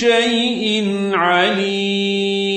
شيء عليم.